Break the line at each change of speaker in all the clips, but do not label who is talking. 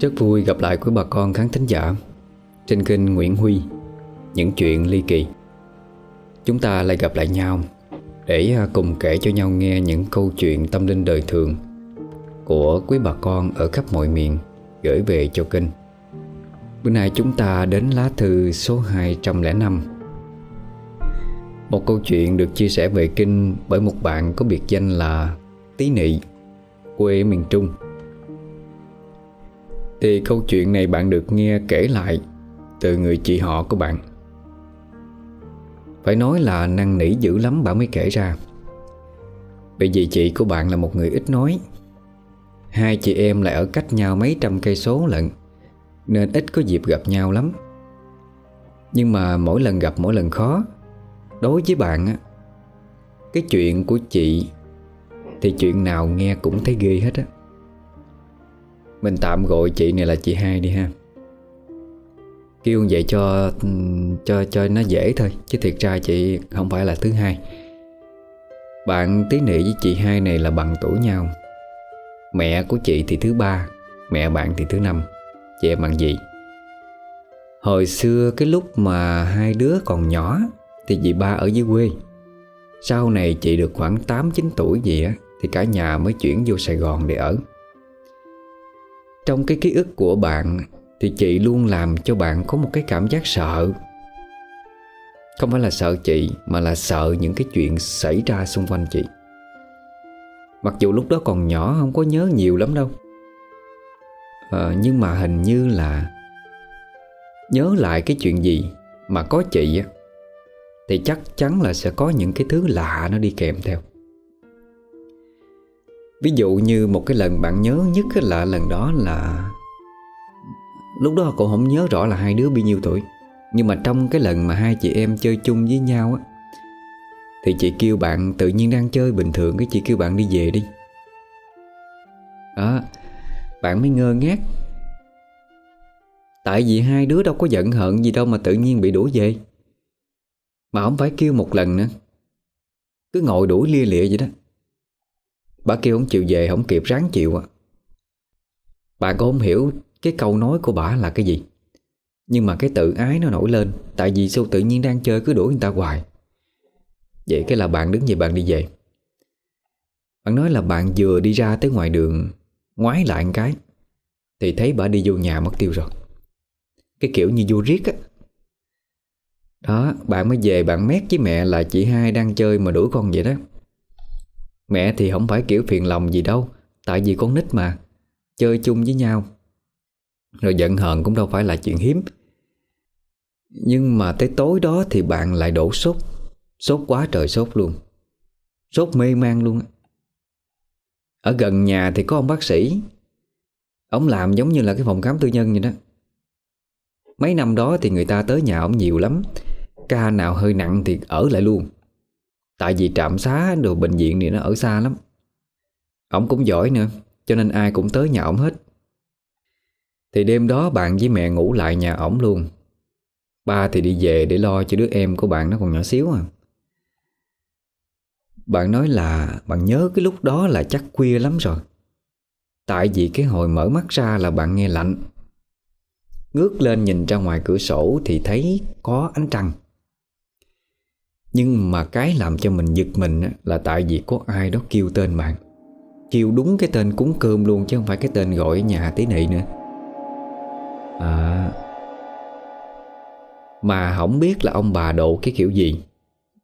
Rất vui gặp lại quý bà con khán thính giả Trên kênh Nguyễn Huy, Những chuyện ly kỳ. Chúng ta lại gặp lại nhau Để à, cùng kể cho nhau nghe những câu chuyện tâm linh đời thường Của quý bà con ở khắp mọi miền Gửi về cho kênh. Bữa nay chúng ta đến lá thư số 205 Một câu chuyện được chia sẻ về kinh Bởi một bạn có biệt danh là Tí Nị, Quê miền Trung thì câu chuyện này bạn được nghe kể lại Từ người chị họ của bạn. Phải nói là năng nỉ dữ lắm bạn mới kể ra. Bởi vì chị của bạn là một người ít nói. Hai chị em lại ở cách nhau mấy trăm cây số lận, Nên ít có dịp gặp nhau lắm. Nhưng mà mỗi lần gặp mỗi lần khó. Đối với bạn á, Cái chuyện của chị Thì chuyện nào nghe cũng thấy ghê hết á mình tạm gọi chị này là chị hai đi ha. Kêu vậy cho cho cho nó dễ thôi, Chứ thiệt ra chị không phải là thứ hai. Bạn tí nị với chị hai này là bằng tuổi nhau. Mẹ của chị thì thứ ba, Mẹ bạn thì thứ năm. Chị em bằng gì? Hồi xưa cái lúc mà hai đứa còn nhỏ Thì chị ba ở dưới quê. Sau này chị được khoảng 8-9 tuổi gì á Thì cả nhà mới chuyển vô Sài Gòn để ở trong cái ký ức của bạn Thì chị luôn làm cho bạn có một cái cảm giác sợ. Không phải là sợ chị Mà là sợ những cái chuyện xảy ra xung quanh chị. Mặc dù lúc đó còn nhỏ Không có nhớ nhiều lắm đâu. À, Nhưng mà hình như là Nhớ lại cái chuyện gì Mà có chị á Thì chắc chắn là sẽ có những cái thứ lạ Nó đi kèm theo. Ví dụ như một cái lần bạn nhớ nhất là lần đó là Lúc đó cậu không nhớ rõ là hai đứa bao nhiêu tuổi. Nhưng mà trong cái lần mà hai chị em chơi chung với nhau á, Thì chị kêu bạn tự nhiên đang chơi bình thường, Cái chị kêu bạn đi về đi. Đó, Bạn mới ngơ ngác. Tại vì hai đứa đâu có giận hận gì đâu mà tự nhiên bị đuổi về. Mà không phải kêu một lần nữa. Cứ ngồi đuổi lia lịa vậy đó. Bà kêu không chịu về không kịp ráng chịu à. Bà có không hiểu Cái câu nói của bà là cái gì. Nhưng mà cái tự ái nó nổi lên, Tại vì sao tự nhiên đang chơi cứ đuổi người ta hoài. Vậy cái là bạn đứng dậy bạn đi về. Bạn nói là bạn vừa đi ra tới ngoài đường, Ngoái lại một cái, Thì thấy bà đi vô nhà mất tiêu rồi. Cái kiểu như vô riết á. Đó, bạn mới về bạn mét với mẹ là chị hai đang chơi mà đuổi con vậy đó. Mẹ thì không phải kiểu phiền lòng gì đâu, Tại vì con nít mà. Chơi chung với nhau. Rồi giận hờn cũng đâu phải là chuyện hiếm. Nhưng mà tới tối đó Thì bạn lại đổ sốt. Sốt quá trời sốt luôn. Sốt mê man luôn Ở gần nhà thì có ông bác sĩ. Ông làm giống như là cái phòng khám tư nhân vậy đó. Mấy năm đó thì người ta tới nhà ông nhiều lắm. Ca nào hơi nặng thì ở lại luôn. Tại vì trạm xá đồ bệnh viện thì nó ở xa lắm. Ông cũng giỏi nữa, Cho nên ai cũng tới nhà ổng hết. Thì đêm đó bạn với mẹ ngủ lại nhà ổng luôn. Ba thì đi về để lo cho đứa em của bạn nó còn nhỏ xíu à. Bạn nói là bạn nhớ cái lúc đó là chắc khuya lắm rồi. Tại vì cái hồi mở mắt ra là bạn nghe lạnh. Ngước lên nhìn ra ngoài cửa sổ thì thấy có ánh trăng nhưng mà cái làm cho mình giật mình Là tại vì có ai đó kêu tên bạn. Kêu đúng cái tên cúng cơm luôn Chứ không phải cái tên gọi ở nhà tí nị nữa. À. Mà không biết là ông bà độ cái kiểu gì,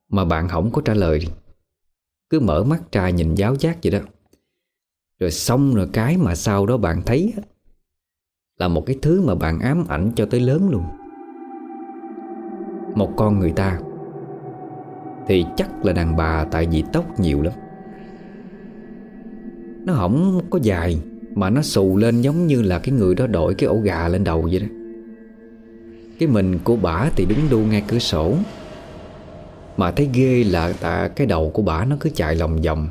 Mà bạn không có trả lời. Cứ mở mắt ra nhìn giáo giác vậy đó. Rồi xong rồi cái mà sau đó bạn thấy Là một cái thứ mà bạn ám ảnh cho tới lớn luôn. Một con người ta thì chắc là đàn bà tại vì tóc nhiều lắm. Nó không có dài, Mà nó xù lên giống như là cái người đó đội cái ổ gà lên đầu vậy đó. Cái mình của bả thì đứng đu ngay cửa sổ, Mà thấy ghê là tạ cái đầu của bả nó cứ chạy lòng vòng.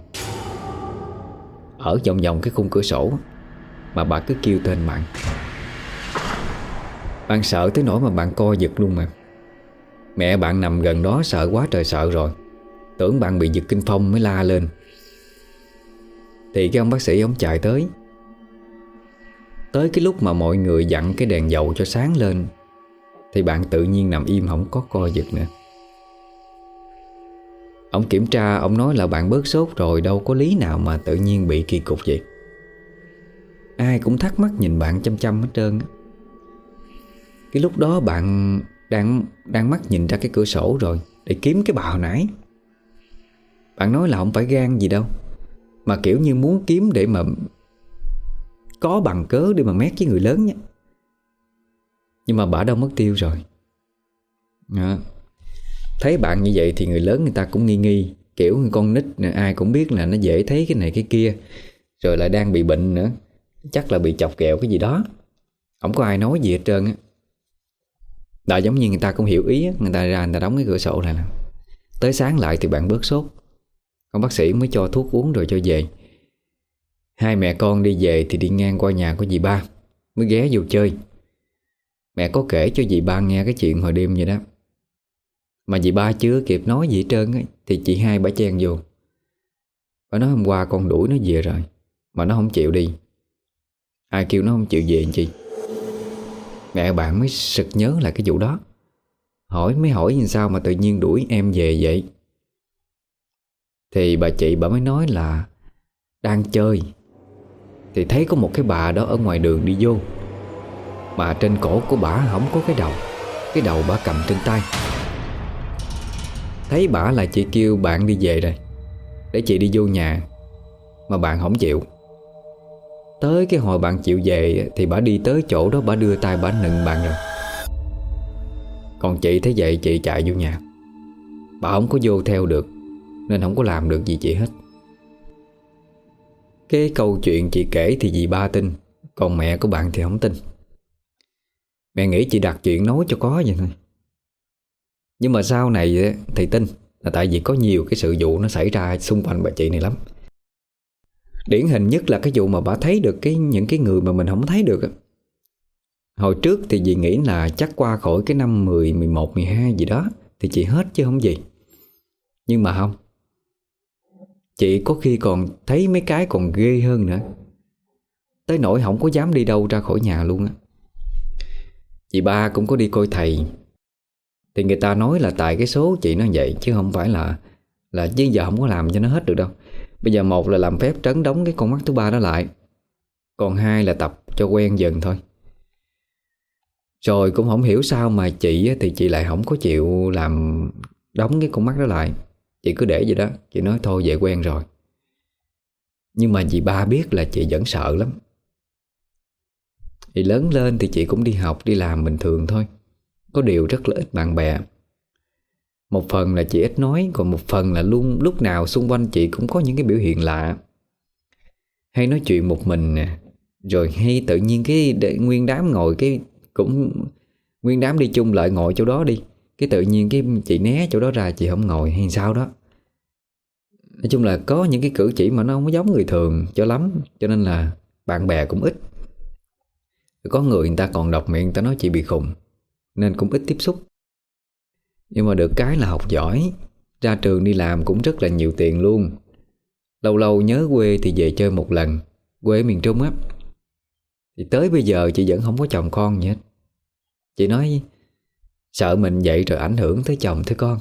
Ở vòng vòng cái khung cửa sổ, Mà bà cứ kêu tên mạng Bạn sợ tới nỗi mà bạn co giật luôn mà. Mẹ bạn nằm gần đó sợ quá trời sợ rồi. Tưởng bạn bị giật kinh phong mới la lên. Thì cái ông bác sĩ ông chạy tới. Tới cái lúc mà mọi người dặn cái đèn dầu cho sáng lên, Thì bạn tự nhiên nằm im không có co giật nữa. Ông kiểm tra, Ông nói là bạn bớt sốt rồi, Đâu có lý nào mà tự nhiên bị kỳ cục vậy. Ai cũng thắc mắc nhìn bạn chăm chăm hết trơn Cái lúc đó bạn đang đang mắt nhìn ra cái cửa sổ rồi Để kiếm cái bà hồi nãy. Bạn nói là không phải gan gì đâu Mà kiểu như muốn kiếm để mà Có bằng cớ để mà mét với người lớn nhé. Nhưng mà bà đâu mất tiêu rồi. À, Thấy bạn như vậy thì người lớn người ta cũng nghi nghi Kiểu con nít ai cũng biết là nó dễ thấy cái này cái kia Rồi lại đang bị bệnh nữa. Chắc là bị chọc kẹo cái gì đó. Không có ai nói gì hết trơn á. Đó giống như người ta cũng hiểu ý Người ta ra người ta đóng cái cửa sổ này nè. Tới sáng lại thì bạn bớt sốt. Ông bác sĩ mới cho thuốc uống rồi cho về. Hai mẹ con đi về thì đi ngang qua nhà của dì ba Mới ghé vô chơi. Mẹ có kể cho dì ba nghe cái chuyện hồi đêm vậy đó. Mà dì ba chưa kịp nói gì hết trơn ấy, Thì chị hai bà chen vô. Bà nói hôm qua con đuổi nó về rồi Mà nó không chịu đi. Ai kêu nó không chịu về chi? Mẹ bạn mới sực nhớ lại cái vụ đó. Hỏi mới hỏi như sao mà tự nhiên đuổi em về vậy? Thì bà chị bà mới nói là Đang chơi. Thì thấy có một cái bà đó ở ngoài đường đi vô. Mà trên cổ của bà không có cái đầu. Cái đầu bà cầm trên tay. Thấy bà là chị kêu bạn đi về đây Để chị đi vô nhà. Mà bạn không chịu. Tới cái hồi bạn chịu về Thì bà đi tới chỗ đó, bà đưa tay, bà nựng bạn rồi. Còn chị thấy vậy, chị chạy vô nhà. Bà không có vô theo được, Nên không có làm được gì chị hết. Cái câu chuyện chị kể thì dì ba tin, Còn mẹ của bạn thì không tin. Mẹ nghĩ chị đặt chuyện nói cho có vậy thôi. Nhưng mà sau này thì tin Là tại vì có nhiều cái sự vụ nó xảy ra xung quanh bà chị này lắm. Điển hình nhất là cái vụ mà bà thấy được cái những cái người mà mình không thấy được Hồi trước thì dì nghĩ là chắc qua khỏi cái năm 10, 11, 12 gì đó Thì chị hết chứ không gì. Nhưng mà không. Chị có khi còn thấy mấy cái còn ghê hơn nữa. Tới nỗi không có dám đi đâu ra khỏi nhà luôn á. Chị ba cũng có đi coi thầy. Thì người ta nói là tại cái số chị nó vậy Chứ không phải là Là chứ giờ không có làm cho nó hết được đâu. Bây giờ một là làm phép trấn đóng cái con mắt thứ ba đó lại. Còn hai là tập cho quen dần thôi. Rồi cũng không hiểu sao mà chị thì chị lại không có chịu làm đóng cái con mắt đó lại. Chị cứ để vậy đó, Chị nói thôi vậy quen rồi. Nhưng mà chị ba biết là chị vẫn sợ lắm. Thì lớn lên thì chị cũng đi học, đi làm bình thường thôi. Có điều rất là ít bạn bè một phần là chị ít nói, Còn một phần là luôn, lúc nào xung quanh chị cũng có những cái biểu hiện lạ. Hay nói chuyện một mình nè, Rồi hay tự nhiên cái để nguyên đám ngồi, cái cũng, Nguyên đám đi chung lại ngồi chỗ đó đi. Cái tự nhiên cái chị né chỗ đó ra, chị không ngồi, hay sao đó. Nói chung là có những cái cử chỉ mà nó không có giống người thường cho lắm, Cho nên là bạn bè cũng ít. Có người người ta còn đọc miệng, người ta nói chị bị khùng, Nên cũng ít tiếp xúc nhưng mà được cái là học giỏi. Ra trường đi làm cũng rất là nhiều tiền luôn. Lâu lâu nhớ quê thì về chơi một lần. Quê miền Trung á. Thì tới bây giờ chị vẫn không có chồng con gì hết. Chị nói, Sợ mình vậy rồi ảnh hưởng tới chồng tới con.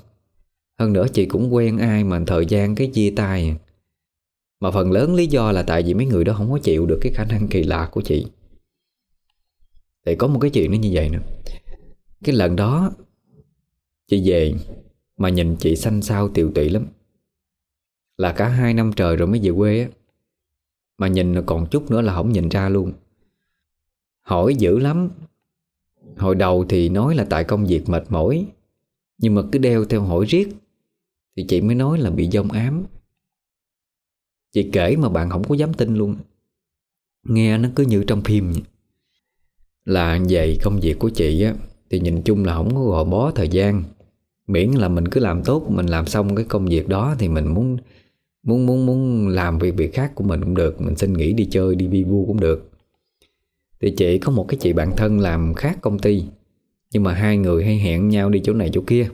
Hơn nữa chị cũng quen ai mà thời gian cái chia tay. Mà phần lớn lý do là tại vì mấy người đó không có chịu được cái khả năng kỳ lạ của chị. Thì có một cái chuyện nó như vậy nữa Cái lần đó Chị về Mà nhìn chị xanh xao tiều tụy lắm. Là cả hai năm trời rồi mới về quê á. Mà nhìn còn chút nữa là không nhìn ra luôn. Hỏi dữ lắm. Hồi đầu thì nói là tại công việc mệt mỏi, Nhưng mà cứ đeo theo hỏi riết, Thì chị mới nói là bị dông ám. Chị kể mà bạn không có dám tin luôn. Nghe nó cứ như trong phim. Vậy. Là vậy công việc của chị á, Thì nhìn chung là không có gò bó thời gian. Miễn là mình cứ làm tốt, Mình làm xong cái công việc đó Thì mình muốn muốn muốn muốn làm việc việc khác của mình cũng được, Mình xin nghỉ đi chơi, đi vi vu cũng được. Thì chị có một cái chị bạn thân làm khác công ty, Nhưng mà hai người hay hẹn nhau đi chỗ này chỗ kia.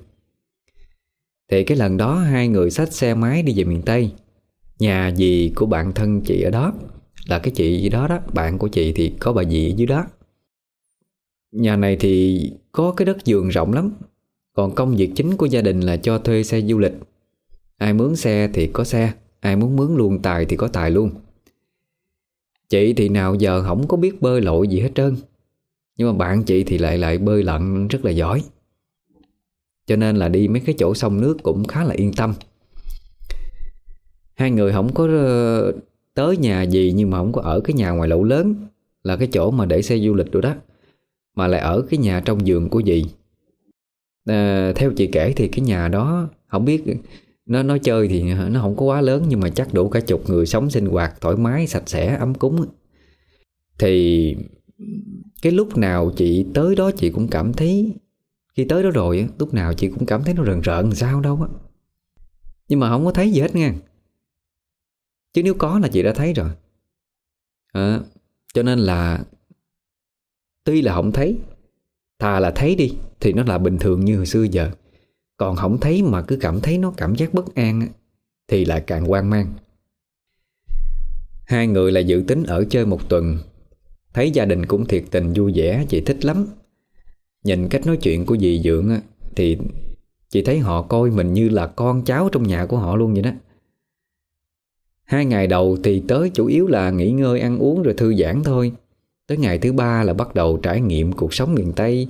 Thì cái lần đó hai người xách xe máy đi về miền Tây. Nhà dì của bạn thân chị ở đó, Là cái chị gì đó đó, Bạn của chị thì có bà dì ở dưới đó. Nhà này thì có cái đất vườn rộng lắm còn công việc chính của gia đình là cho thuê xe du lịch. Ai mướn xe thì có xe, Ai muốn mướn luôn tài thì có tài luôn. Chị thì nào giờ không có biết bơi lội gì hết trơn. Nhưng mà bạn chị thì lại lại bơi lặn rất là giỏi. Cho nên là đi mấy cái chỗ sông nước cũng khá là yên tâm. Hai người không có ờ, tới nhà gì nhưng mà không có ở cái nhà ngoài lậu lớn Là cái chỗ mà để xe du lịch rồi đó. Mà lại ở cái nhà trong giường của dì à, Theo chị kể thì cái nhà đó Không biết nó nó chơi thì nó không có quá lớn Nhưng mà chắc đủ cả chục người sống sinh hoạt Thoải mái, sạch sẽ, ấm cúng. Thì Cái lúc nào chị tới đó chị cũng cảm thấy Khi tới đó rồi Lúc nào chị cũng cảm thấy nó rần rợn sao đâu á. Nhưng mà không có thấy gì hết nha. Chứ nếu có là chị đã thấy rồi. À, Cho nên là Tuy là không thấy Thà là thấy đi. Thì nó là bình thường như hồi xưa giờ. Còn không thấy mà cứ cảm thấy nó cảm giác bất an Thì lại càng hoang mang. Hai người là dự tính ở chơi một tuần. Thấy gia đình cũng thiệt tình vui vẻ, Chị thích lắm. Nhìn cách nói chuyện của dì Dượng Thì chị thấy họ coi mình như là con cháu trong nhà của họ luôn vậy đó. Hai ngày đầu thì tới chủ yếu là nghỉ ngơi, ăn uống rồi thư giãn thôi. Tới ngày thứ ba là bắt đầu trải nghiệm cuộc sống miền Tây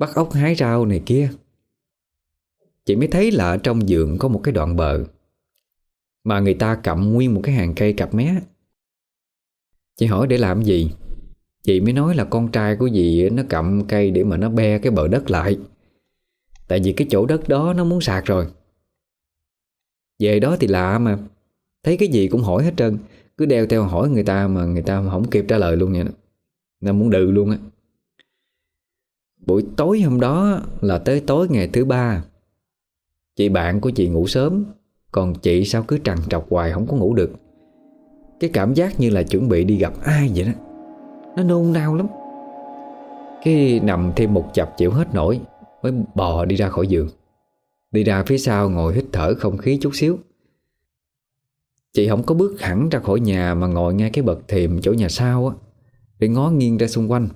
Bắt ốc hái rau này kia. Chị mới thấy là ở trong giường có một cái đoạn bờ. Mà người ta cầm nguyên một cái hàng cây cặp mé. Chị hỏi để làm gì? Chị mới nói là con trai của dì nó cầm cây để mà nó be cái bờ đất lại. Tại vì cái chỗ đất đó nó muốn sạc rồi. Về đó thì lạ mà. Thấy cái gì cũng hỏi hết trơn. Cứ đeo theo hỏi người ta mà người ta không kịp trả lời luôn vậy Nó muốn đừ luôn á. Buổi tối hôm đó là tới tối ngày thứ ba. Chị bạn của chị ngủ sớm, Còn chị sao cứ trằn trọc hoài không có ngủ được. Cái cảm giác như là chuẩn bị đi gặp ai vậy đó. Nó nôn nao lắm. Cái nằm thêm một chập chịu hết nổi, Mới bò đi ra khỏi giường. Đi ra phía sau ngồi hít thở không khí chút xíu. Chị không có bước hẳn ra khỏi nhà Mà ngồi ngay cái bậc thềm chỗ nhà sau á. Để ngó nghiêng ra xung quanh.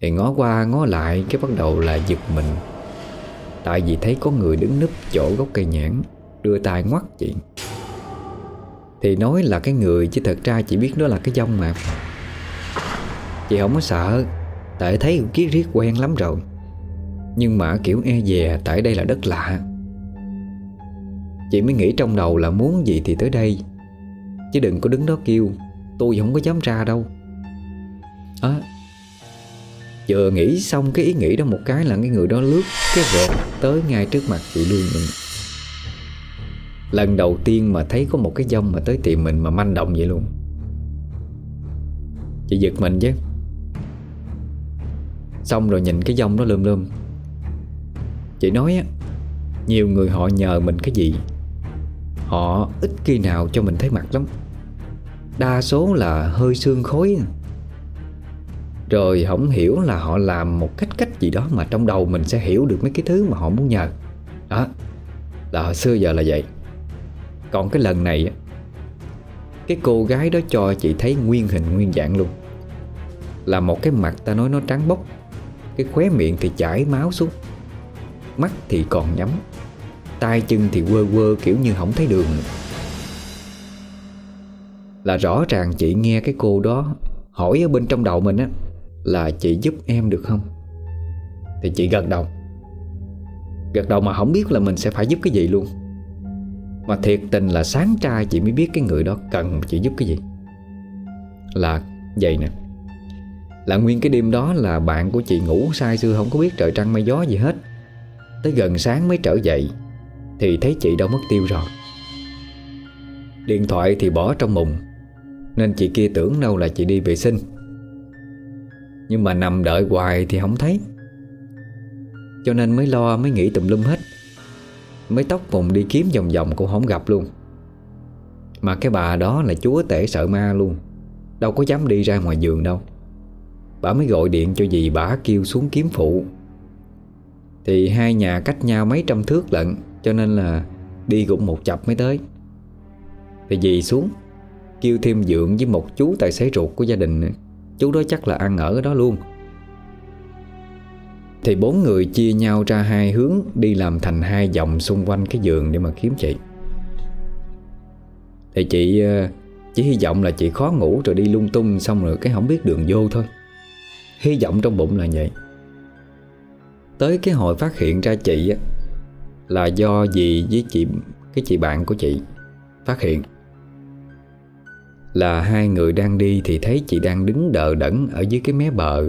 Thì ngó qua, ngó lại, Cái bắt đầu là giật mình. Tại vì thấy có người đứng núp chỗ gốc cây nhãn, Đưa tay ngoắt chị. Thì nói là cái người Chứ thật ra chỉ biết đó là cái dông mà. Chị không có sợ, Tại thấy kiết riết quen lắm rồi. Nhưng mà kiểu e dè, Tại đây là đất lạ. Chị mới nghĩ trong đầu là muốn gì thì tới đây. Chứ đừng có đứng đó kêu, Tôi không có dám ra đâu. À Vừa nghĩ xong cái ý nghĩ đó một cái là cái người đó lướt cái vẹt tới ngay trước mặt chị luôn mình. Lần đầu tiên mà thấy có một cái dông mà tới tìm mình mà manh động vậy luôn. Chị giật mình chứ. Xong rồi nhìn cái dông nó lơm lơm. Chị nói á, Nhiều người họ nhờ mình cái gì? Họ ít khi nào cho mình thấy mặt lắm. Đa số là hơi xương khối. Rồi không hiểu là họ làm một cách cách gì đó Mà trong đầu mình sẽ hiểu được mấy cái thứ mà họ muốn nhờ. Đó, Là hồi xưa giờ là vậy. Còn cái lần này Cái cô gái đó cho chị thấy nguyên hình nguyên dạng luôn. Là một cái mặt ta nói nó trắng bóc, Cái khóe miệng thì chảy máu xuống, Mắt thì còn nhắm tay chân thì quơ quơ kiểu như không thấy đường. Là rõ ràng chị nghe cái cô đó Hỏi ở bên trong đầu mình á là chị giúp em được không? Thì chị gật đầu. Gật đầu mà không biết là mình sẽ phải giúp cái gì luôn. Mà thiệt tình là sáng trai chị mới biết cái người đó cần chị giúp cái gì. Là vậy nè. Là nguyên cái đêm đó là bạn của chị ngủ sai xưa Không có biết trời trăng mây gió gì hết. Tới gần sáng mới trở dậy, thì thấy chị đâu mất tiêu rồi. Điện thoại thì bỏ trong mùng, Nên chị kia tưởng đâu là chị đi vệ sinh. Nhưng mà nằm đợi hoài thì không thấy. Cho nên mới lo, mới nghĩ tùm lum hết. Mới tóc vùng đi kiếm vòng vòng cũng không gặp luôn. Mà cái bà đó là chúa tể sợ ma luôn. Đâu có dám đi ra ngoài giường đâu. Bà mới gọi điện cho dì bà kêu xuống kiếm phụ. Thì hai nhà cách nhau mấy trăm thước lận, cho nên là đi cũng một chập mới tới. Thì dì xuống, Kêu thêm dượng với một chú tài xế ruột của gia đình nữa. Chú đó chắc là ăn ở đó luôn. Thì bốn người chia nhau ra hai hướng, Đi làm thành hai vòng xung quanh cái giường để mà kiếm chị. Thì chị ờ, chỉ hy vọng là chị khó ngủ rồi đi lung tung Xong rồi cái không biết đường vô thôi. Hy vọng trong bụng là vậy. Tới cái hồi phát hiện ra chị Là do gì với chị, Cái chị bạn của chị Phát hiện. Là hai người đang đi Thì thấy chị đang đứng đờ đẫn Ở dưới cái mé bờ.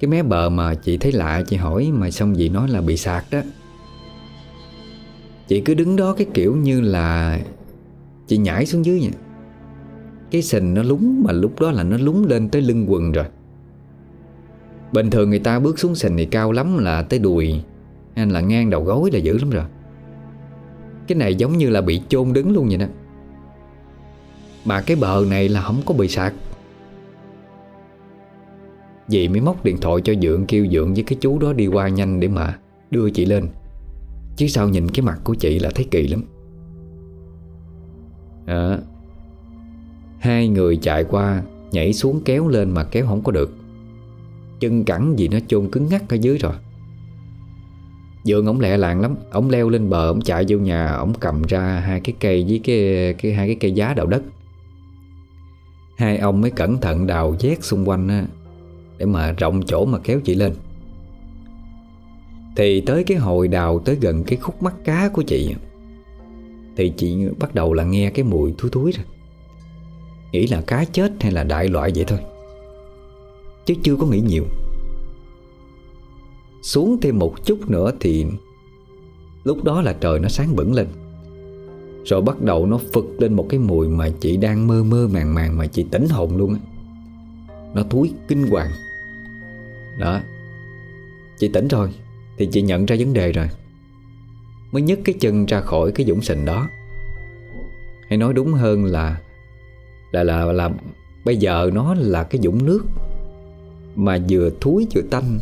Cái mé bờ mà chị thấy lạ Chị hỏi mà xong chị nói là bị sạc đó? Chị cứ đứng đó cái kiểu như là Chị nhảy xuống dưới nha, Cái sình nó lúng Mà lúc đó là nó lúng lên tới lưng quần rồi. Bình thường người ta bước xuống sình thì cao lắm là tới đùi Hay là ngang đầu gối là dữ lắm rồi. Cái này giống như là bị chôn đứng luôn vậy đó. Mà cái bờ này là không có bị sạc. Dì mới móc điện thoại cho Dượng kêu Dượng với cái chú đó đi qua nhanh để mà đưa chị lên. Chứ sao nhìn cái mặt của chị là thấy kỳ lắm. À, Hai người chạy qua Nhảy xuống kéo lên mà kéo không có được. Chân cẳng gì nó chôn cứng ngắc ở dưới rồi. Dượng ổng lẹ làng lắm Ổng leo lên bờ Ổng chạy vô nhà Ổng cầm ra hai cái cây với cái, cái hai cái cây giá đậu đất. Hai ông mới cẩn thận đào vét xung quanh Để mà rộng chỗ mà kéo chị lên. Thì tới cái hồi đào tới gần cái khúc mắt cá của chị, Thì chị bắt đầu là nghe cái mùi thúi thúi rồi. Nghĩ là cá chết hay là đại loại vậy thôi, Chứ chưa có nghĩ nhiều. Xuống thêm một chút nữa thì Lúc đó là trời nó sáng bẩn lên. Rồi bắt đầu nó phực lên một cái mùi Mà chị đang mơ mơ màng màng Mà chị tỉnh hồn luôn á. Nó thúi kinh hoàng. Đó. Chị tỉnh rồi, Thì chị nhận ra vấn đề rồi. Mới nhấc cái chân ra khỏi cái dũng sình đó. Hay nói đúng hơn là Là là là Bây giờ nó là cái dũng nước mà vừa thúi vừa tanh.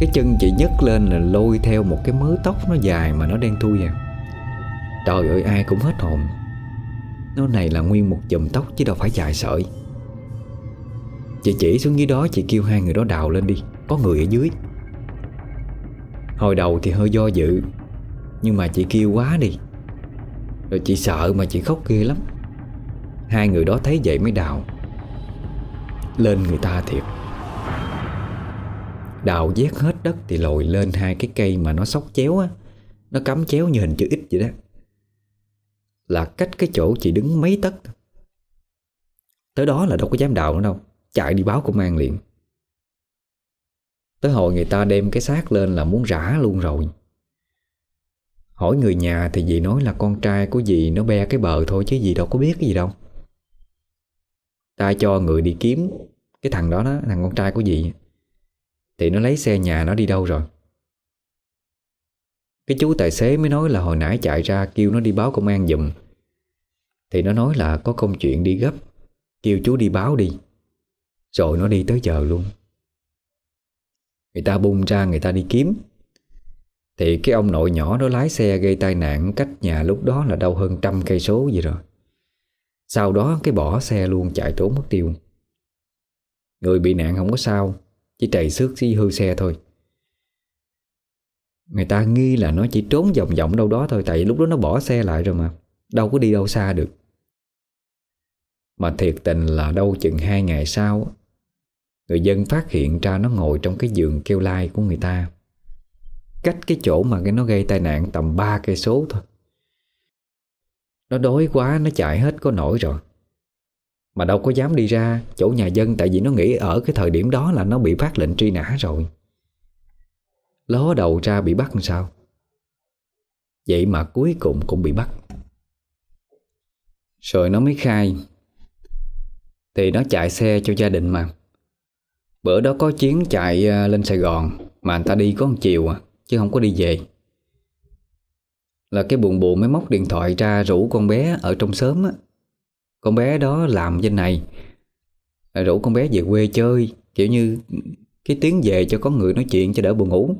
Cái chân chị nhấc lên là lôi theo một cái mớ tóc nó dài mà nó đen thui à. Trời ơi, ai cũng hết hồn. Nó này là nguyên một chùm tóc chứ đâu phải dài sợi. Chị chỉ xuống dưới đó, chị kêu hai người đó đào lên đi. Có người ở dưới. Hồi đầu thì hơi do dự, Nhưng mà chị kêu quá đi. Rồi chị sợ mà chị khóc ghê lắm. Hai người đó thấy vậy mới đào. Lên người ta thiệt. Đào vét hết đất Thì lồi lên hai cái cây mà nó sóc chéo á. Nó cắm chéo như hình chữ X vậy đó. Là cách cái chỗ chị đứng mấy tấc. Tới đó là đâu có dám đào nữa đâu, Chạy đi báo công an liền. Tới hồi người ta đem cái xác lên là muốn rã luôn rồi. Hỏi người nhà thì dì nói là con trai của dì nó be cái bờ thôi chứ dì đâu có biết cái gì đâu. Ta cho người đi kiếm Cái thằng đó đó, Thằng con trai của dì. Thì nó lấy xe nhà nó đi đâu rồi? Cái chú tài xế mới nói là hồi nãy chạy ra Kêu nó đi báo công an giùm. Thì nó nói là có công chuyện đi gấp, Kêu chú đi báo đi. Rồi nó đi tới giờ luôn. Người ta bung ra, người ta đi kiếm. Thì cái ông nội nhỏ đó lái xe gây tai nạn Cách nhà lúc đó là đâu hơn trăm cây số gì rồi. Sau đó cái bỏ xe luôn, chạy trốn mất tiêu. Người bị nạn không có sao, Chỉ trầy xước xí hư xe thôi. Người ta nghi là nó chỉ trốn vòng vòng đâu đó thôi, Tại lúc đó nó bỏ xe lại rồi mà. Đâu có đi đâu xa được. Mà thiệt tình là đâu chừng hai ngày sau, Người dân phát hiện ra nó ngồi trong cái giường kêu lai của người ta. Cách cái chỗ mà cái nó gây tai nạn tầm 3 cây số thôi. Nó đói quá, nó chạy hết có nổi rồi. Mà đâu có dám đi ra chỗ nhà dân, Tại vì nó nghĩ ở cái thời điểm đó là nó bị phát lệnh truy nã rồi. Ló đầu ra bị bắt làm sao? Vậy mà cuối cùng cũng bị bắt. Rồi nó mới khai. Thì nó chạy xe cho gia đình mà. Bữa đó có chuyến chạy à, lên Sài Gòn, Mà anh ta đi có một chiều à Chứ không có đi về. Là cái buồn buồn mới móc điện thoại ra rủ con bé ở trong xóm á. Con bé đó làm trên này. Rủ con bé về quê chơi, Kiểu như cái tiếng về cho có người nói chuyện cho đỡ buồn ngủ.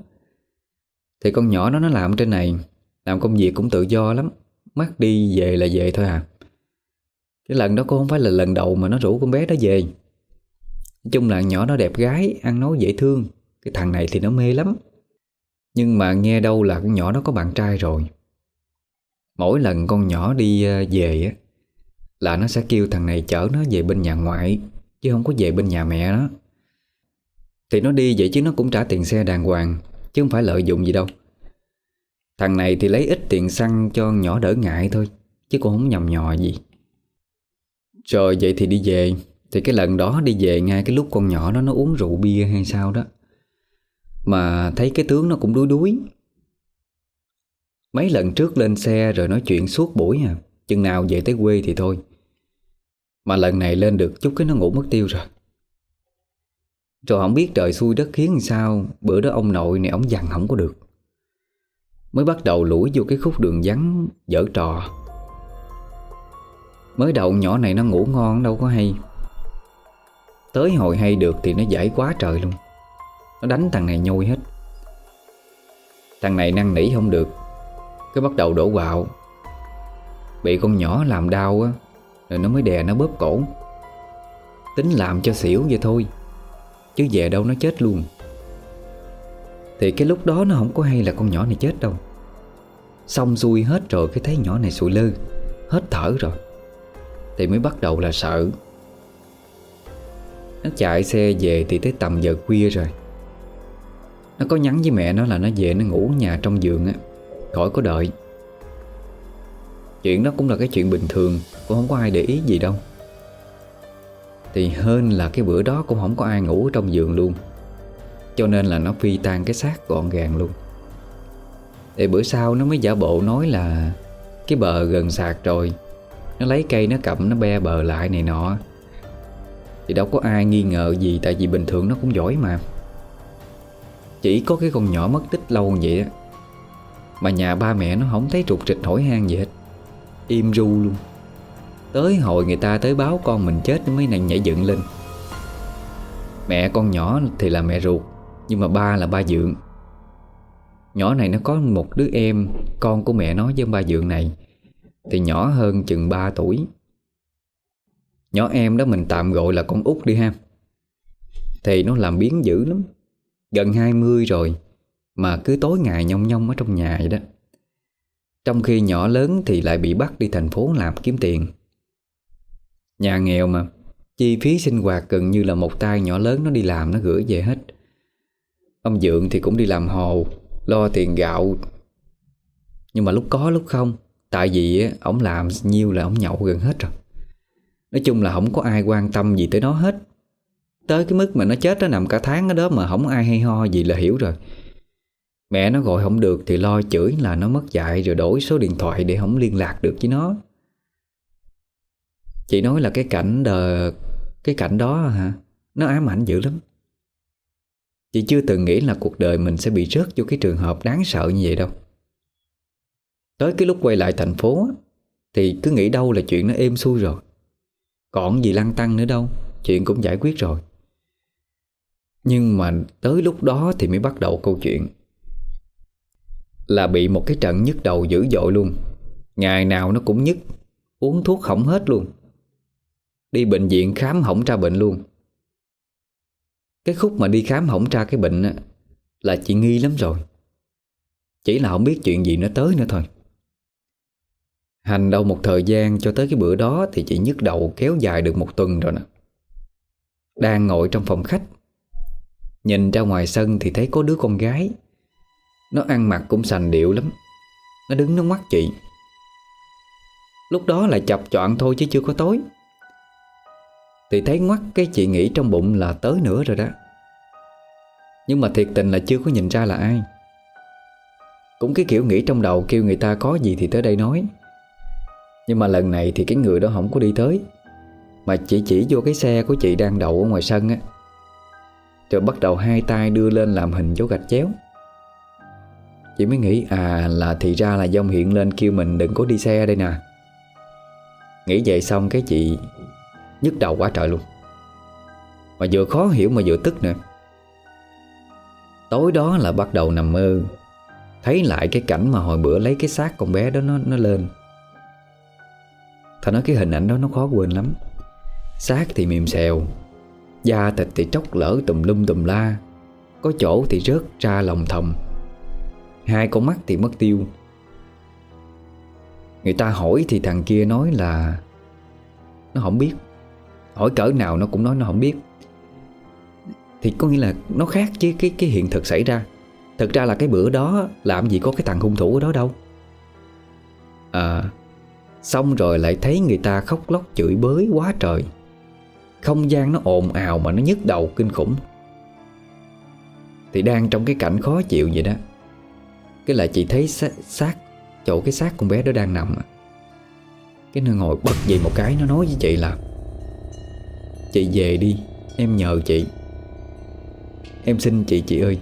Thì con nhỏ nó nó làm trên này. Làm công việc cũng tự do lắm. Mắt đi về là về thôi à. Cái lần đó cũng không phải là lần đầu mà nó rủ con bé đó về. Nói chung là nhỏ nó đẹp gái, Ăn nói dễ thương. Cái thằng này thì nó mê lắm. Nhưng mà nghe đâu là con nhỏ nó có bạn trai rồi. Mỗi lần con nhỏ đi ờ, về á, Là nó sẽ kêu thằng này chở nó về bên nhà ngoại, Chứ không có về bên nhà mẹ nó. Thì nó đi vậy chứ nó cũng trả tiền xe đàng hoàng. Chứ không phải lợi dụng gì đâu. Thằng này thì lấy ít tiền xăng cho nhỏ đỡ ngại thôi, Chứ cũng không nhầm nhò gì. Rồi vậy thì đi về. Thì cái lần đó đi về ngay cái lúc con nhỏ đó nó uống rượu bia hay sao đó. Mà thấy cái tướng nó cũng đuối đuối. Mấy lần trước lên xe rồi nói chuyện suốt buổi à Chừng nào về tới quê thì thôi. Mà lần này lên được chút cái nó ngủ mất tiêu rồi. Rồi không biết trời xui đất khiến sao, Bữa đó ông nội này ông dằn không có được. Mới bắt đầu lủi vô cái khúc đường vắng, Dở trò. Mới đầu nhỏ này nó ngủ ngon, đâu có hay. Tới hồi hay được thì nó giải quá trời luôn. Nó đánh thằng này nhôi hết. Thằng này năn nỉ không được. Cứ bắt đầu đổ quạo. Bị con nhỏ làm đau á, Rồi nó mới đè nó bóp cổ. Tính làm cho xỉu vậy thôi. Chứ về đâu nó chết luôn. Thì cái lúc đó nó không có hay là con nhỏ này chết đâu. Xong xuôi hết rồi Cái thấy nhỏ này sụi lơ, Hết thở rồi. Thì mới bắt đầu là sợ. Nó chạy xe về Thì tới tầm giờ khuya rồi. Nó có nhắn với mẹ nó là nó về Nó ngủ nhà trong giường á, Khỏi có đợi. Chuyện đó cũng là cái chuyện bình thường, Cũng không có ai để ý gì đâu. Thì hơn là cái bữa đó Cũng không có ai ngủ trong giường luôn. Cho nên là nó phi tan cái xác gọn gàng luôn. Thì bữa sau nó mới giả bộ nói là Cái bờ gần sạc rồi. Nó lấy cây nó cầm nó be bờ lại này nọ. Thì đâu có ai nghi ngờ gì, Tại vì bình thường nó cũng giỏi mà. Chỉ có cái con nhỏ mất tích lâu vậy á. Mà nhà ba mẹ nó không thấy trục trịch hỏi han gì hết. Im ru luôn. Tới hồi người ta tới báo con mình chết mới này nhảy dựng lên. Mẹ con nhỏ thì là mẹ ruột, Nhưng mà ba là ba dượng. Nhỏ này nó có một đứa em, Con của mẹ nó với ba dượng này, Thì nhỏ hơn chừng 3 tuổi. Nhỏ em đó mình tạm gọi là con út đi ha. Thì nó làm biến dữ lắm. Gần 20 rồi, Mà cứ tối ngày nhông nhông ở trong nhà vậy đó. Trong khi nhỏ lớn thì lại bị bắt đi thành phố làm kiếm tiền. Nhà nghèo mà. Chi phí sinh hoạt gần như là một tay nhỏ lớn nó đi làm, nó gửi về hết. Ông Dượng thì cũng đi làm hồ, Lo tiền gạo. Nhưng mà lúc có, lúc không. Tại vì ổng làm nhiêu là ổng nhậu gần hết rồi. Nói chung là không có ai quan tâm gì tới nó hết. Tới cái mức mà nó chết nó nằm cả tháng ở đó Mà không ai hay ho gì là hiểu rồi. Mẹ nó gọi không được Thì lo chửi là nó mất dạy Rồi đổi số điện thoại để không liên lạc được với nó. Chị nói là cái cảnh đờ, Cái cảnh đó hả? Nó ám ảnh dữ lắm. Chị chưa từng nghĩ là cuộc đời mình sẽ bị rớt vô cái trường hợp đáng sợ như vậy đâu. Tới cái lúc quay lại thành phố Thì cứ nghĩ đâu là chuyện nó êm xuôi rồi. Còn gì lăng tăng nữa đâu, Chuyện cũng giải quyết rồi. Nhưng mà tới lúc đó thì mới bắt đầu câu chuyện. Là bị một cái trận nhức đầu dữ dội luôn. Ngày nào nó cũng nhức, Uống thuốc hỏng hết luôn. Đi bệnh viện khám hỏng ra bệnh luôn. Cái khúc mà đi khám hỏng ra cái bệnh á, Là chị nghi lắm rồi. Chỉ là không biết chuyện gì nó tới nữa thôi. Hành đâu một thời gian cho tới cái bữa đó Thì chị nhức đầu kéo dài được một tuần rồi nè. Đang ngồi trong phòng khách Nhìn ra ngoài sân thì thấy có đứa con gái. Nó ăn mặc cũng sành điệu lắm. Nó đứng nó ngoắt chị. Lúc đó là chập choạng thôi chứ chưa có tối. Thì thấy ngoắt cái chị nghĩ trong bụng là tới nữa rồi đó. Nhưng mà thiệt tình là chưa có nhìn ra là ai. Cũng cái kiểu nghĩ trong đầu kêu người ta có gì thì tới đây nói. Nhưng mà lần này thì cái người đó không có đi tới. Mà chỉ chỉ vô cái xe của chị đang đậu ở ngoài sân á. Rồi bắt đầu hai tay đưa lên làm hình dấu gạch chéo. Chị mới nghĩ à là thì ra là dông hiện lên kêu mình đừng có đi xe đây nè. Nghĩ vậy xong cái chị nhức đầu quá trời luôn. Mà vừa khó hiểu mà vừa tức nữa. Tối đó là bắt đầu nằm mơ Thấy lại cái cảnh mà hồi bữa lấy cái xác con bé đó nó, nó lên. Thà nói cái hình ảnh đó nó khó quên lắm. Xác thì mềm xèo Da thịt thì tróc lỡ tùm lum tùm la Có chỗ thì rớt ra lòng thầm. Hai con mắt thì mất tiêu. Người ta hỏi thì thằng kia nói là Nó không biết. Hỏi cỡ nào nó cũng nói nó không biết. Thì có nghĩa là nó khác với cái cái hiện thực xảy ra. Thực ra là cái bữa đó Làm gì có cái thằng hung thủ ở đó đâu. À Xong rồi lại thấy người ta khóc lóc chửi bới quá trời. Không gian nó ồn ào mà nó nhức đầu kinh khủng. Thì đang trong cái cảnh khó chịu vậy đó. Cái là chị thấy xác Chỗ cái xác con bé đó đang nằm Cái nó ngồi bật dậy một cái Nó nói với chị là Chị về đi, Em nhờ chị. Em xin chị chị ơi.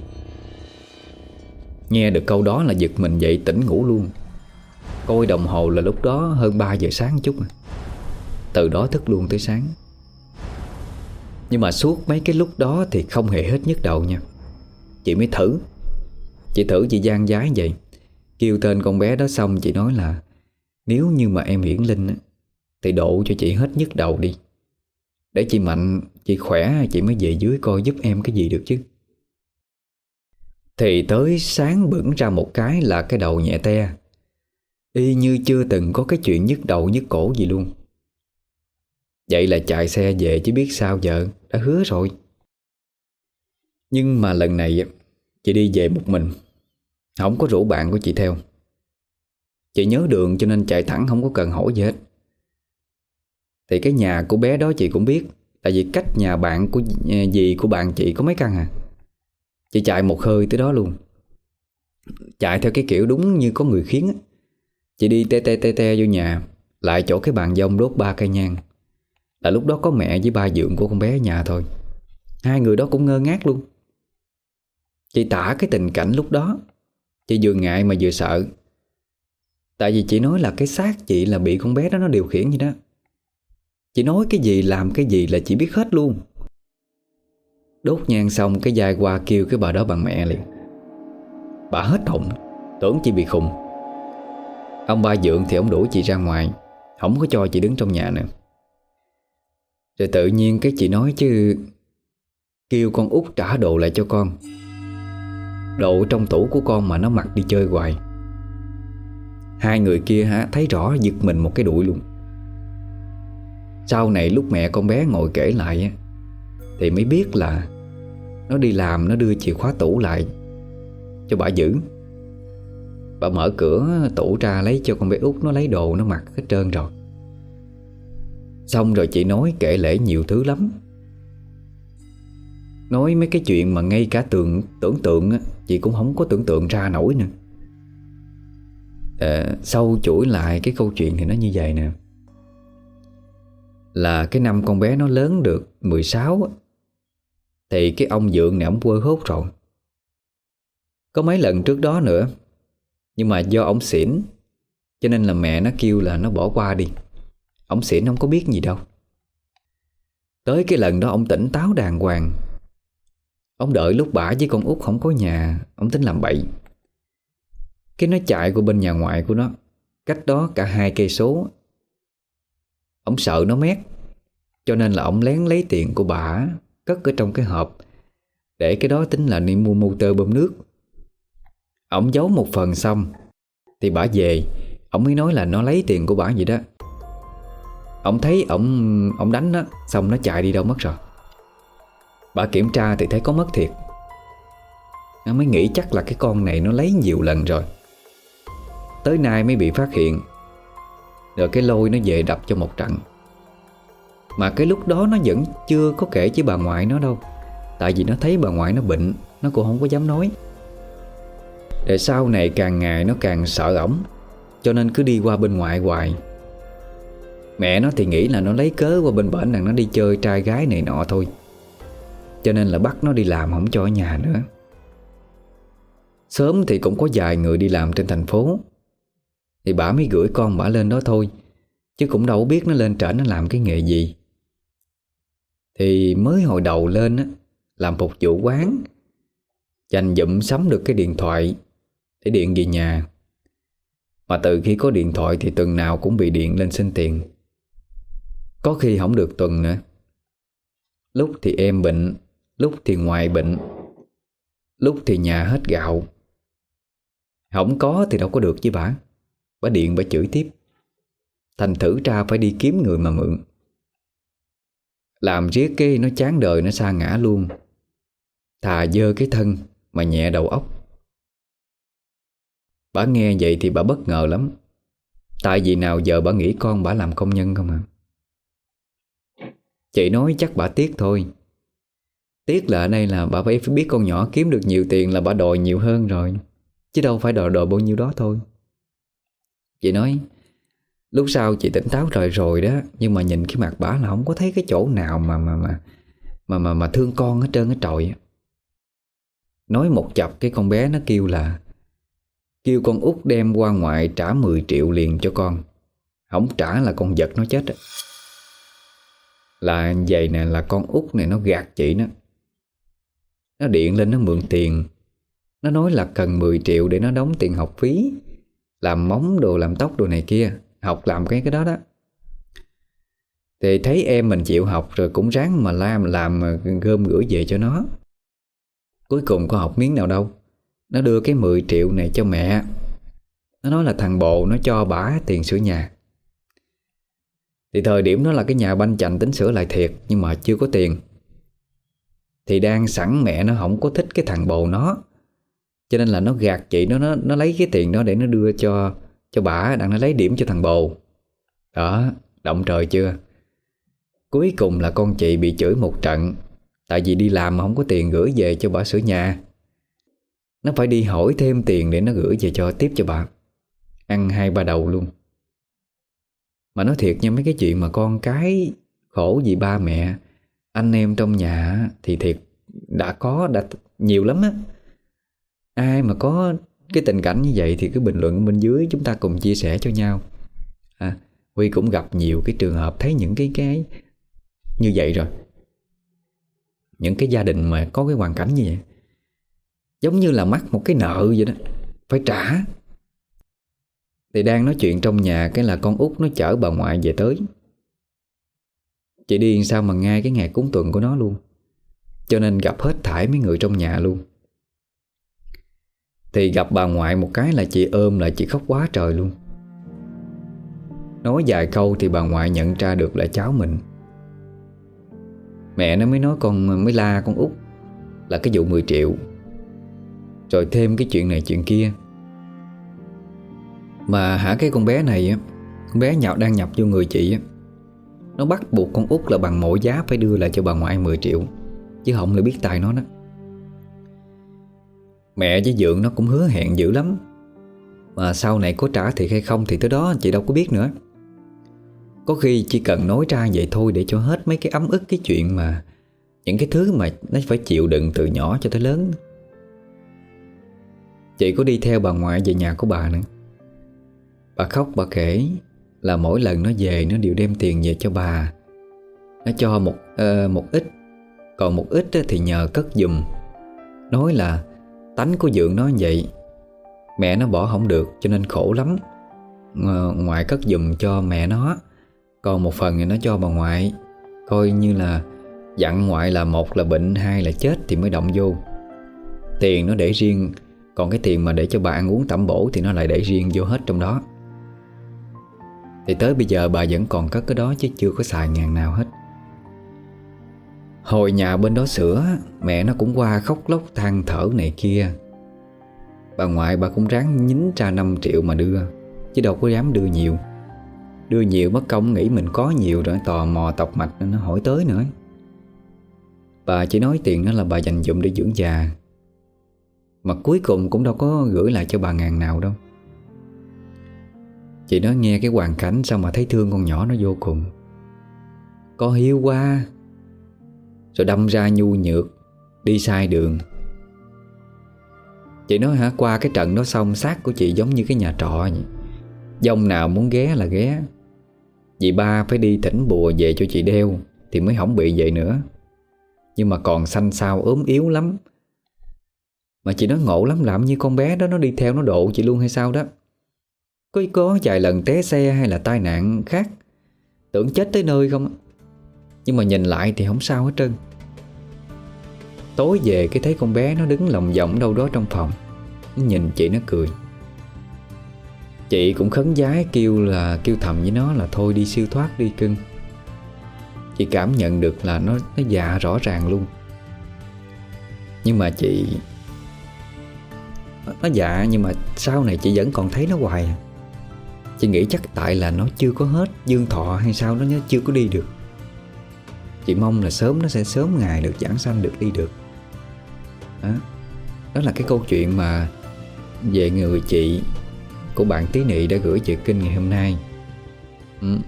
Nghe được câu đó là giật mình dậy tỉnh ngủ luôn. Coi đồng hồ là lúc đó hơn 3 giờ sáng chút. Từ đó thức luôn tới sáng. Nhưng mà suốt mấy cái lúc đó Thì không hề hết nhức đầu nha. Chị mới thử. Chị thử, chị gian giái vậy. Kêu tên con bé đó xong, chị nói là, Nếu như mà em hiển linh Thì độ cho chị hết nhức đầu đi. Để chị mạnh, Chị khỏe, chị mới về dưới coi giúp em cái gì được chứ. Thì tới sáng bửng ra một cái là cái đầu nhẹ te. Y như chưa từng có cái chuyện nhức đầu nhức cổ gì luôn. Vậy là chạy xe về chứ biết sao vợ Đã hứa rồi. Nhưng mà lần này, Chị đi về một mình. Không có rủ bạn của chị theo. Chị nhớ đường cho nên chạy thẳng không có cần hỏi gì hết. Thì cái nhà của bé đó chị cũng biết, Tại vì cách nhà bạn của dì của bạn chị có mấy căn à? Chị chạy một hơi tới đó luôn. Chạy theo cái kiểu đúng như có người khiến á. Chị đi te te te te vô nhà, Lại chỗ cái bàn dông đốt ba cây nhang. Là lúc đó có mẹ với ba dượng của con bé ở nhà thôi. Hai người đó cũng ngơ ngác luôn. Chị tả cái tình cảnh lúc đó. Chị vừa ngại mà vừa sợ. Tại vì chị nói là cái xác chị là bị con bé đó nó điều khiển vậy đó. Chị nói cái gì làm cái gì là chị biết hết luôn. Đốt nhang xong cái dài qua kêu cái bà đó bằng mẹ liền. Bà hết hồn, Tưởng chị bị khùng. Ông ba dượng thì ông đuổi chị ra ngoài, Không có cho chị đứng trong nhà nữa. Rồi tự nhiên cái chị nói chứ, Kêu con út trả đồ lại cho con. Đồ trong tủ của con mà nó mặc đi chơi hoài. Hai người kia hả, thấy rõ giật mình một cái đuổi luôn. Sau này lúc mẹ con bé ngồi kể lại Thì mới biết là Nó đi làm nó đưa chìa khóa tủ lại Cho bà giữ. Bà mở cửa tủ ra lấy cho con bé út Nó lấy đồ nó mặc hết trơn rồi. Xong rồi chị nói kể lễ nhiều thứ lắm. Nói mấy cái chuyện mà ngay cả tưởng, tưởng tượng Chị cũng không có tưởng tượng ra nổi nữa. À, Sau chuỗi lại cái câu chuyện thì nó như vậy nè. Là cái năm con bé nó lớn được 16 Thì cái ông dượng này ông quơ hốt rồi. Có mấy lần trước đó nữa, nhưng mà do ông xỉn, Cho nên là mẹ nó kêu là nó bỏ qua đi. Ông xỉn không có biết gì đâu. Tới cái lần đó ông tỉnh táo đàng hoàng. Ông đợi lúc bả với con út không có nhà, Ông tính làm bậy. Cái nó chạy qua bên nhà ngoại của nó, Cách đó cả hai cây số Ông sợ nó mét. Cho nên là ông lén lấy tiền của bà Cất ở trong cái hộp, Để cái đó tính là đi mua motor bơm nước. Ông giấu một phần xong, Thì bà về. Ông mới nói là nó lấy tiền của bà vậy đó. Ông thấy ông ông đánh nó Xong nó chạy đi đâu mất rồi. Bà kiểm tra thì thấy có mất thiệt. Nó mới nghĩ chắc là cái con này nó lấy nhiều lần rồi. Tới nay mới bị phát hiện rồi cái lôi nó về đập cho một trận. Mà cái lúc đó nó vẫn chưa có kể với bà ngoại nó đâu. Tại vì nó thấy bà ngoại nó bệnh, Nó cũng không có dám nói. Để sau này càng ngày nó càng sợ ổng, Cho nên cứ đi qua bên ngoại hoài. Mẹ nó thì nghĩ là nó lấy cớ qua bên bển rằng nó đi chơi trai gái này nọ thôi. Cho nên là bắt nó đi làm không cho ở nhà nữa. Sớm thì cũng có vài người đi làm trên thành phố. Thì bà mới gửi con bà lên đó thôi, Chứ cũng đâu biết nó lên trển nó làm cái nghề gì. Thì mới hồi đầu lên á, Làm phục vụ quán, Chành dụm sắm được cái điện thoại, để điện về nhà. Mà từ khi có điện thoại thì tuần nào cũng bị điện lên xin tiền. Có khi không được tuần nữa. Lúc thì em bệnh, Lúc thì ngoài bệnh, Lúc thì nhà hết gạo. Không có thì đâu có được chứ bà. Bà điện bà chửi tiếp. Thành thử ra phải đi kiếm người mà mượn. Làm riết cái nó chán đời nó xa ngã luôn. Thà dơ cái thân Mà nhẹ đầu óc. Bà nghe vậy thì bà bất ngờ lắm. Tại vì nào giờ bà nghĩ con bà làm công nhân không à? Chị nói chắc bà tiếc thôi. Tiếc là ở đây là bà phải biết con nhỏ kiếm được nhiều tiền là bà đòi nhiều hơn rồi. Chứ đâu phải đòi đòi bao nhiêu đó thôi. Chị nói Lúc sau chị tỉnh táo rồi rồi đó Nhưng mà nhìn cái mặt bà là không có thấy cái chỗ nào mà mà mà mà mà, mà thương con hết trơn hết trời. Nói một chập cái con bé nó kêu là Kêu con út đem qua ngoại trả 10 triệu liền cho con. Không trả là con giật nó chết Là vậy nè là con út này nó gạt chị nó. Nó điện lên nó mượn tiền. Nó nói là cần 10 triệu để nó đóng tiền học phí. Làm móng đồ, làm tóc đồ này kia, Học làm cái cái đó đó. Thì thấy em mình chịu học rồi cũng ráng mà làm làm gom gửi về cho nó. Cuối cùng có học miếng nào đâu. Nó đưa cái 10 triệu này cho mẹ. Nó nói là thằng bộ nó cho bả tiền sửa nhà. Thì thời điểm đó là cái nhà banh chành tính sửa lại thiệt, Nhưng mà chưa có tiền. Thì đang sẵn mẹ nó không có thích cái thằng bồ nó. Cho nên là nó gạt chị nó Nó, nó lấy cái tiền đó để nó đưa cho Cho bà đang nó lấy điểm cho thằng bồ. Đó Động trời chưa? Cuối cùng là con chị bị chửi một trận Tại vì đi làm mà không có tiền gửi về cho bà sửa nhà. Nó phải đi hỏi thêm tiền để nó gửi về cho tiếp cho bà. Ăn hai ba đầu luôn. Mà nói thiệt nha mấy cái chuyện mà con cái khổ vì ba mẹ Anh em trong nhà thì thiệt đã có đã nhiều lắm á. Ai mà có cái tình cảnh như vậy thì cứ bình luận bên dưới chúng ta cùng chia sẻ cho nhau. À, Huy cũng gặp nhiều cái trường hợp thấy những cái cái như vậy rồi. Những cái gia đình mà có cái hoàn cảnh như vậy. Giống như là mắc một cái nợ vậy đó Phải trả. Thì đang nói chuyện trong nhà Cái là con út nó chở bà ngoại về tới. Chị đi sao mà ngay cái ngày cúng tuần của nó luôn. Cho nên gặp hết thải mấy người trong nhà luôn. Thì gặp bà ngoại một cái là chị ôm lại, chị khóc quá trời luôn. Nói vài câu thì bà ngoại nhận ra được là cháu mình. Mẹ nó mới nói con, mới la con út Là cái vụ 10 triệu. Rồi thêm cái chuyện này chuyện kia. Mà hả cái con bé này á, Con bé nhạo đang nhập vô người chị á, Nó bắt buộc con út là bằng mỗi giá Phải đưa lại cho bà ngoại 10 triệu. Chứ không là biết tài nó đó. Mẹ với Dượng nó cũng hứa hẹn dữ lắm. Mà sau này có trả thiệt hay không Thì tới đó chị đâu có biết nữa. Có khi chỉ cần nói ra vậy thôi Để cho hết mấy cái ấm ức cái chuyện mà Những cái thứ mà nó phải chịu đựng từ nhỏ cho tới lớn. Chị có đi theo bà ngoại về nhà của bà nữa. Bà khóc bà kể Là mỗi lần nó về Nó đều đem tiền về cho bà. Nó cho một uh, một ít. Còn một ít thì nhờ cất dùm Nói là Tánh của Dượng nó vậy. Mẹ nó bỏ không được, cho nên khổ lắm. Ngoại cất dùm cho mẹ nó. Còn một phần thì nó cho bà ngoại. Coi như là Dặn ngoại là một là bệnh, Hai là chết thì mới động vô. Tiền nó để riêng, Còn cái tiền mà để cho bà ăn uống tẩm bổ Thì nó lại để riêng vô hết trong đó. Thì tới bây giờ bà vẫn còn cất cái đó Chứ chưa có xài ngàn nào hết. Hồi nhà bên đó sửa Mẹ nó cũng qua khóc lóc than thở này kia. Bà ngoại bà cũng ráng nhín ra 5 triệu mà đưa, Chứ đâu có dám đưa nhiều. Đưa nhiều mất công, nghĩ mình có nhiều rồi tò mò tọc mạch nên nó hỏi tới nữa. Bà chỉ nói tiền đó là bà dành dụm để dưỡng già. Mà cuối cùng cũng đâu có gửi lại cho bà ngàn nào đâu. Chị nói nghe cái hoàn cảnh sao mà thấy thương con nhỏ nó vô cùng. Có hiếu quá rồi đâm ra nhu nhược, Đi sai đường. Chị nói hả, qua cái trận đó xong, xác của chị giống như cái nhà trọ vậy. Dông nào muốn ghé là ghé. Dì ba phải đi thỉnh bùa về cho chị đeo, Thì mới không bị vậy nữa. Nhưng mà còn xanh xao, ốm yếu lắm. Mà chị nói ngộ lắm, Làm như con bé đó nó đi theo nó độ chị luôn hay sao đó. Có có vài lần té xe hay là tai nạn khác. Tưởng chết tới nơi không nhưng mà nhìn lại thì không sao hết trơn. Tối về cái thấy con bé nó đứng lòng vòng đâu đó trong phòng. Nó nhìn chị nó cười. Chị cũng khấn giái kêu là, kêu thầm với nó là thôi đi siêu thoát đi cưng. Chị cảm nhận được là nó nó già rõ ràng luôn. Nhưng mà chị, Nó dạ nhưng mà sau này chị vẫn còn thấy nó hoài à. Chị nghĩ chắc tại là nó chưa có hết, dương thọ hay sao nó chưa có đi được. Chị mong là sớm nó sẽ sớm ngày được giảng sanh được đi được. Đó. đó là cái câu chuyện mà Về người chị Của bạn Tí Nị đã gửi chị Kinh ngày hôm nay. Ừ.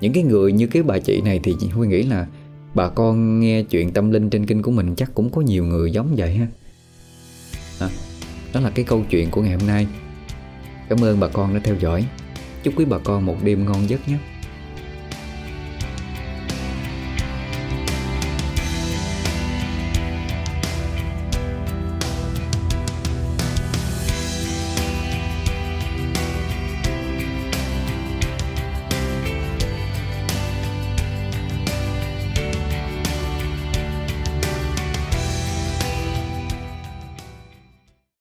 Những cái người như cái bà chị này Thì chị Huy nghĩ là Bà con nghe chuyện tâm linh trên kinh của mình Chắc cũng có nhiều người giống vậy ha. À, Đó là cái câu chuyện của ngày hôm nay. Cảm ơn bà con đã theo dõi. Chúc quý bà con một đêm ngon giấc nhé.